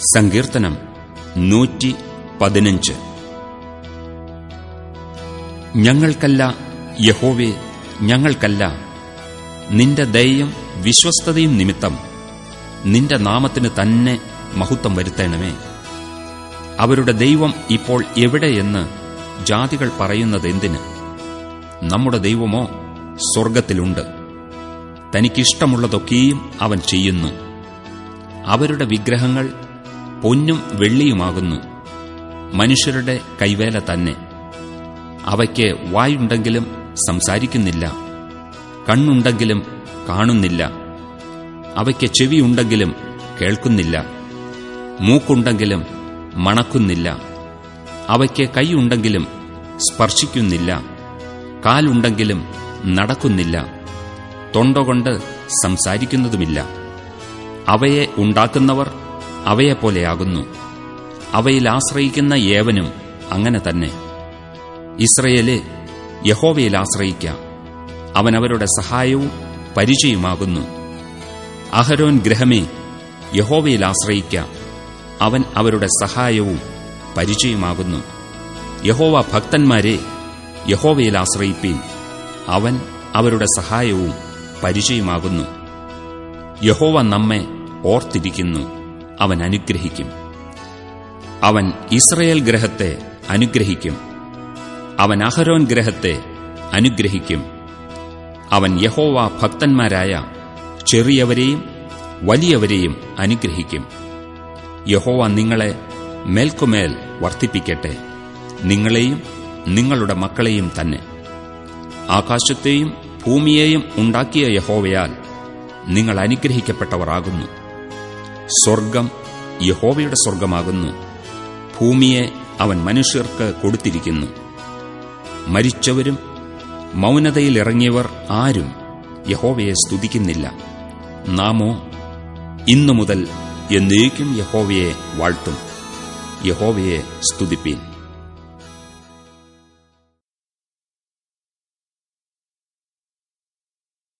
സങ്കീർത്തനം നൂറ്റി പതിനഞ്ച് ഞങ്ങൾക്കല്ല യഹോവെ ഞങ്ങൾക്കല്ല. നിന്റെ ദയയും വിശ്വസ്തതയും നിമിത്തം നിന്റെ നാമത്തിന് തന്നെ മഹത്വം വരുത്തണമേ. അവരുടെ ദൈവം ഇപ്പോൾ എവിടെയെന്ന് ജാതികൾ പറയുന്നതെന്തിന് നമ്മുടെ ദൈവമോ സ്വർഗത്തിലുണ്ട് തനിക്കിഷ്ടമുള്ളതൊക്കെയും അവൻ ചെയ്യുന്നു. അവരുടെ വിഗ്രഹങ്ങൾ പൊന്നും വെള്ളിയുമാകുന്നു. മനുഷ്യരുടെ കൈവേല തന്നെ. അവയ്ക്ക് വായുണ്ടെങ്കിലും സംസാരിക്കുന്നില്ല. കണ്ണുണ്ടെങ്കിലും കാണുന്നില്ല. അവയ്ക്ക് ചെവിയുണ്ടെങ്കിലും കേൾക്കുന്നില്ല. മൂക്കുണ്ടെങ്കിലും മണക്കുന്നില്ല. അവയ്ക്ക് കൈയുണ്ടെങ്കിലും സ്പർശിക്കുന്നില്ല. കാലുണ്ടെങ്കിലും നടക്കുന്നില്ല. തൊണ്ടകൊണ്ട് സംസാരിക്കുന്നതുമില്ല. അവയെ ഉണ്ടാക്കുന്നവർ അവയെപ്പോലെയാകുന്നു. അവയിൽ ആശ്രയിക്കുന്ന ഏവനും അങ്ങനെ തന്നെ. ഇസ്രയേലെ യഹോവയിൽ ആശ്രയിക്ക. അവൻ അവരുടെ സഹായവും പരിചയമാകുന്നു. അഹരോൻ ഗ്രഹമേ യഹോവയിൽ ആശ്രയിക്ക. അവൻ അവരുടെ സഹായവും പരിചയമാകുന്നു. യഹോവ ഭക്തന്മാരെ യഹോവയിൽ ആശ്രയിപ്പീൻ. അവൻ അവരുടെ സഹായവും പരിചയമാകുന്നു. യഹോവ നമ്മെ ഓർത്തിരിക്കുന്നു. അവൻ അനുഗ്രഹിക്കും. അവൻ ഇസ്രയേൽ ഗ്രഹത്തെ അനുഗ്രഹിക്കും. അവൻ അഹരോൻ ഗ്രഹത്തെ അനുഗ്രഹിക്കും. അവൻ യഹോവ ഭക്തന്മാരായ ചെറിയവരെയും വലിയവരെയും അനുഗ്രഹിക്കും. യഹോവ നിങ്ങളെ മേൽക്കുമേൽ വർദ്ധിപ്പിക്കട്ടെ നിങ്ങളെയും നിങ്ങളുടെ മക്കളെയും തന്നെ. ആകാശത്തെയും ഭൂമിയെയും ഉണ്ടാക്കിയ യഹോവയാൽ നിങ്ങൾ അനുഗ്രഹിക്കപ്പെട്ടവരാകുന്നു. സ്വർഗം യഹോവയുടെ സ്വർഗമാകുന്നു ഭൂമിയെ അവൻ മനുഷ്യർക്ക് കൊടുത്തിരിക്കുന്നു. മരിച്ചവരും മൗനതയിലിറങ്ങിയവർ ആരും യഹോവയെ സ്തുതിക്കുന്നില്ല. നാമോ ഇന്നു മുതൽ എന്നേക്കും യഹോവയെ വാഴ്ത്തും. യഹോവയെ സ്തുതിപ്പീൻ.